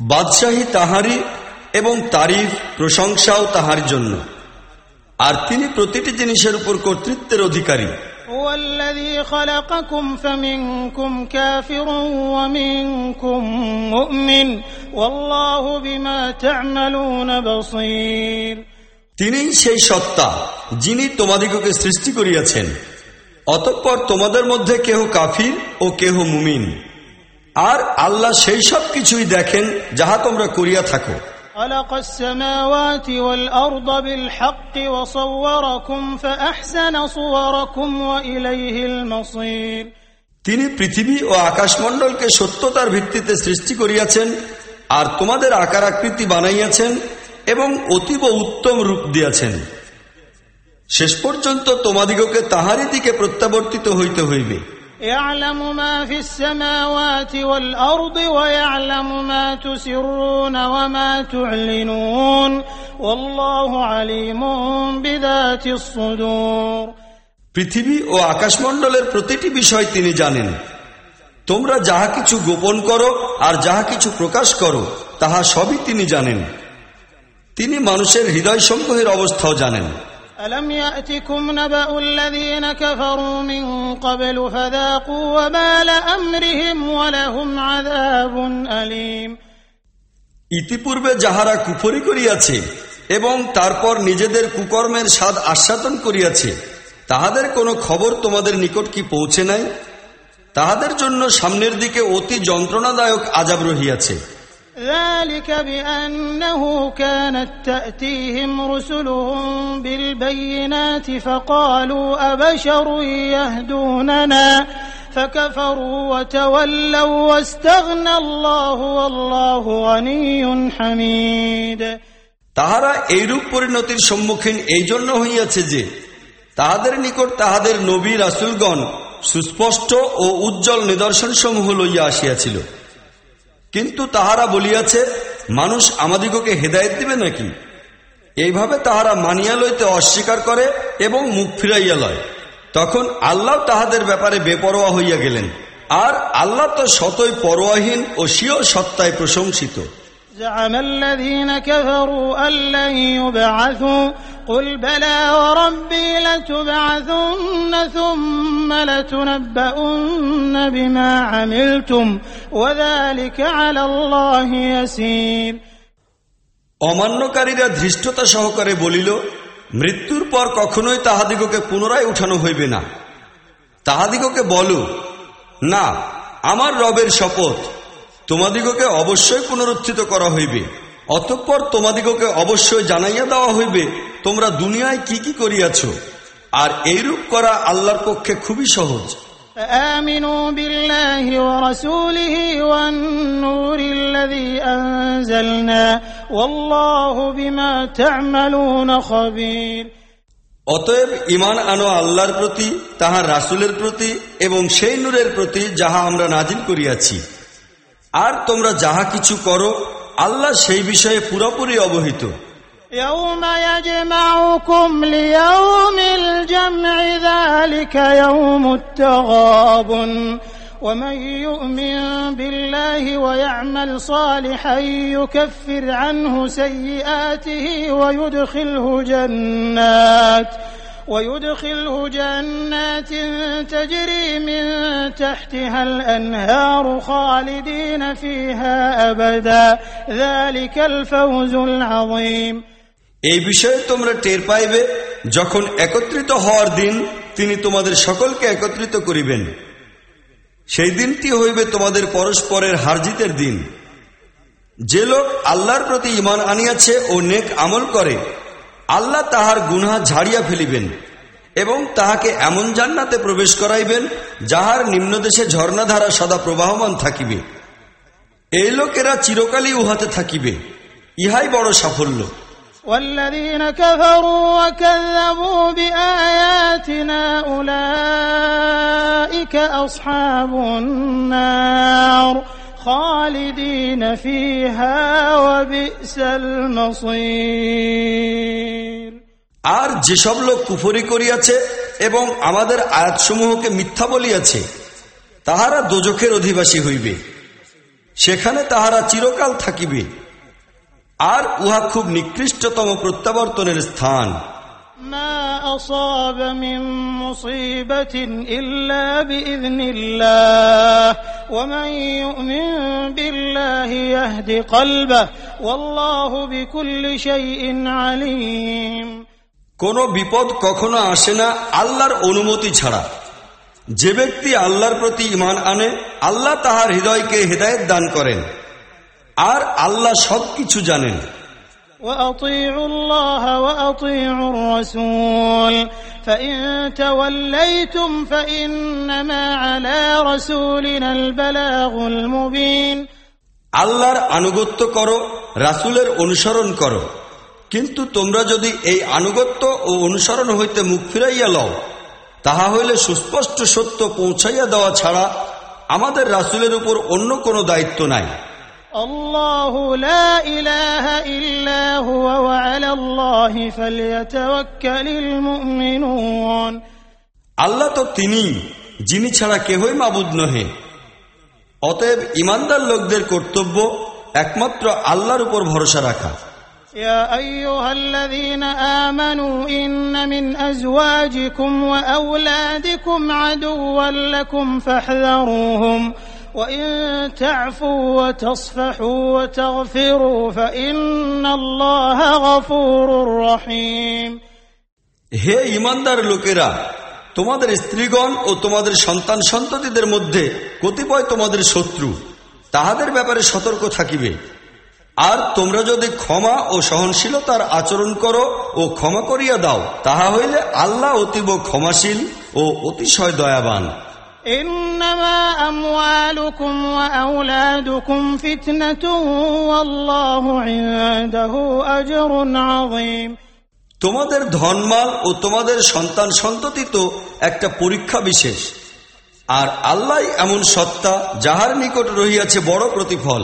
বাদশাহী তাহারি এবং তারিফ প্রশংসাও তাহার জন্য। আর তিনি প্রতিটি জিনিসের উপর কর্তৃত্বের অধিকারী। তিনি সেই সত্তা যিনি তোমাদিগকে সৃষ্টি করিয়াছেন। অতঃপর তোমাদের মধ্যে কেহ কাফির ও কেহ মুমিন। আর আল্লাহ সেই সব কিছুই দেখেন যাহা তোমরা করিয়া থাকো خلق السماوات والأرض بالحق وصوركم فأحسن صوركم وإليه المصير তিনি পৃথিবী ও আকাশমণ্ডলকে সত্যতার ভিত্তিতে সৃষ্টি করিয়াছেন আর তোমাদের আকার আকৃতি বানাইয়াছেন এবং অতীব উত্তম রূপ দিয়াছেন শেষ পর্যন্ত তোমাদিগকে তাহারই দিকে প্রত্যাবর্তিত হইতে হইবে يعلم ما في السماوات والأرض ويعلم ما تسرون وما تعلنون والله عليم بذات الصدور পৃথিবী ও আকাশমণ্ডলের প্রতিটি বিষয় তিনি জানেন তোমরা যাহা কিছু গোপন করো আর যাহা কিছু প্রকাশ করো তাহা সবই তিনি জানেন তিনি মানুষের হৃদয় সমূহের অবস্থাও জানেন ألم يأتكم نبأ الذين كفروا من قبل فذاقوا وبال أمرهم ولهم عذاب أليم ইতিপূর্বে যাহারা কুফরি করিয়াছে এবং তারপর নিজেদের কুকর্মের স্বাদ আস্বাদন করিয়াছে তাহাদের কোনো খবর তোমাদের নিকট কি পৌঁছে নাই তাহাদের জন্য সামনের দিকে অতি যন্ত্রণাদায়ক আজাব রহিয়াছে ذلك بأنه كانت تأتيهم رسلهم بالبينات فقالوا أبشر يهدوننا فكفروا وتولوا واستغنى الله والله غني حميد তাহারা এইরূপ পরিণতির সম্মুখীন এই জন্য হইয়াছে যে তাহাদের নিকট তাহাদের নবী রাসুলগণ সুস্পষ্ট ও উজ্জ্বল নিদর্শন সমূহ লইয়া আসিয়াছিল কিন্তু তাহারা বলিয়াছে, মানুষ আমাদিগকে হেদায়ত দিবে নাকি? এইভাবে তাহারা মানিয়া লইতে অস্বীকার করে এবং মুখ ফিরাইয়া লয়। তখন আল্লাহ তাহাদের ব্যাপারে বেপরোয়া হইয়া গেলেন। আর আল্লাহ তো শতই পরোয়াহীন ও স্বীয় সত্তায় প্রশংসিত। زعم الذين كفروا أن لن يبعثوا قل بلى وربي لتبعثن ثم لتنبؤن بما عملتم وذلك على الله يسير অমান্যকারীরা ধৃষ্টতা সহকারে বলিল মৃত্যুর পর কখনোই তাহাদিগকে পুনরায় উঠানো হইবে না তাহাদিগকে বলো না আমার রবের শপথ তোমাদিগকে অবশ্যই পুনরুত্থিত করা হইবে অতঃপর তোমাদিগকে অবশ্যই জানাইয়া দেওয়া হইবে তোমরা দুনিয়ায় কি কি করিয়াছ আর এইরূপ করা আল্লাহর পক্ষে খুবই সহজ فآمنوا بالله ورسوله والنور الذي أنزلنا والله بما تعملون خبير অতএব ইমান আনো আল্লাহর প্রতি তাহার রাসুলের প্রতি এবং সেই নূরের প্রতি যাহা আমরা নাজিল করিয়াছি আর তোমরা যাহা কিছু করো আল্লাহ সেই বিষয়ে পুরোপুরি অবহিত يوم يجمعكم ليوم الجمع ذلك يوم التغابن ومن يؤمن بالله ويعمل صالحا يكفر عنه سيئاته ويدخله جنات ويدخله جنات تجري من تحتها الأنهار خالدين فيها أبدا ذلك الفوز العظيم এই বিষয়ে তোমরা টের পাইবে যখন একত্রিত হওয়ার দিন তিনি তোমাদের সকলকে একত্রিত করিবেন সেই দিনটি হইবে তোমাদের পরস্পরের হারজিতের দিন যে লোক আল্লাহর প্রতি ইমান আনিয়াছে ও নেক আমল করে আল্লাহ তাহার গুনহা ঝাড়িয়া ফেলিবেন এবং তাহাকে এমন জান্নাতে প্রবেশ করাইবেন যাহার নিম্নদেশে ঝর্ণাধারা সদা প্রবাহমান থাকিবে এই লোকেরা চিরকালই উহাতে থাকিবে ইহাই বড় সাফল্য والذين كفروا وكذبوا بآياتنا أولئك أصحاب النار خالدين فيها وبئس المصير আর যেসব লোক কুফরি করিয়াছে এবং আমাদের আয়াতসমূহকে মিথ্যা বলিয়াছে তাহারা দোজখের অধিবাসী হইবে সেখানে তাহারা চিরকাল থাকিবে আর উহা খুব নিকৃষ্টতম প্রত্যাবর্তনের স্থান ما أصاب من مصيبة إلا بإذن الله ومن يؤمن بالله يهد قلبه والله بكل شيء عليم কোনো বিপদ কখনো আসে না আল্লাহর অনুমতি ছাড়া যে ব্যক্তি আল্লাহর প্রতি ইমান আনে আল্লাহ তাহার হৃদয়কে হৃদায়ত দান করেন আর আল্লাহ সবকিছু জানেন وأطيعوا الله وأطيعوا الرسول فإن توليتم فإنما على رسولنا البلاغ المبين আল্লাহর আনুগত্য করো রাসুলের অনুসরণ করো কিন্তু তোমরা যদি এই আনুগত্য ও অনুসরণ হইতে মুখ ফিরাইয়া লও তাহা হইলে সুস্পষ্ট সত্য পৌঁছাইয়া দেওয়া ছাড়া আমাদের রাসুলের উপর অন্য কোনো দায়িত্ব নাই الله لا إله আল্লাহ তো তিনি যিনি ছাড়া কেহই মাবুদ নহে অতএব ইমানদার লোকদের কর্তব্য একমাত্র আল্লাহর উপর ভরসা রাখা يا أيها الذين آمنوا إن من أزواجكم وأولادكم عدوا لكم فاحذروهم وإن تعفوا وتصفحوا وتغفروا فإن الله غفور رحيم হে ইমানদার লোকেরা তোমাদের স্ত্রীগণ ও তোমাদের সন্তান সন্ততিদের মধ্যে কতিপয় তোমাদের শত্রু তাহাদের ব্যাপারে সতর্ক থাকিবে আর তোমরা যদি ক্ষমা ও সহনশীলতার আচরণ করো ও ক্ষমা করিয়া দাও তাহা হইলে আল্লাহ অতীব ক্ষমাশীল ও অতিশয় দয়াবান إنما أموالكم وأولادكم فتنة والله عنده أجر عظيم তোমাদের ধনমাল ও তোমাদের সন্তান সন্ততি তো একটা পরীক্ষা বিশেষ আর আল্লাহ এমন সত্তা যাহার নিকট রহিয়াছে বড় প্রতিফল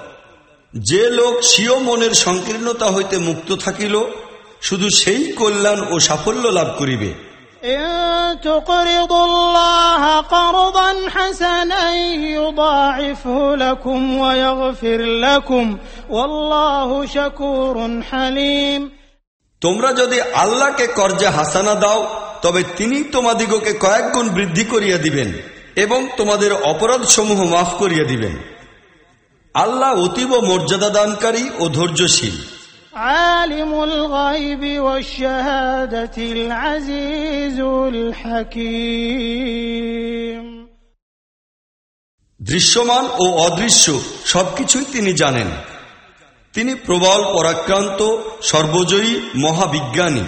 যে লোক স্বীয় মনের সংকীর্ণতা হইতে মুক্ত থাকিল শুধু সেই কল্যাণ ও সাফল্য লাভ করিবে। তোমরা যদি আল্লাহকে কর্জে হাসানা দাও তবে তিনি তোমাদিগকে কয়েক গুণ বৃদ্ধি করিয়া দিবেন এবং তোমাদের অপরাধ সমূহ মাফ করিয়া দিবেন। আল্লাহ অতীব মর্যাদা দানকারী ও ধৈর্যশীল। দৃশ্যমান ও অদৃশ্য সবকিছুই তিনি জানেন। তিনি প্রবল পরাক্রান্ত সর্বজয়ী মহাবিজ্ঞানী।